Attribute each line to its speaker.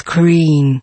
Speaker 1: screen.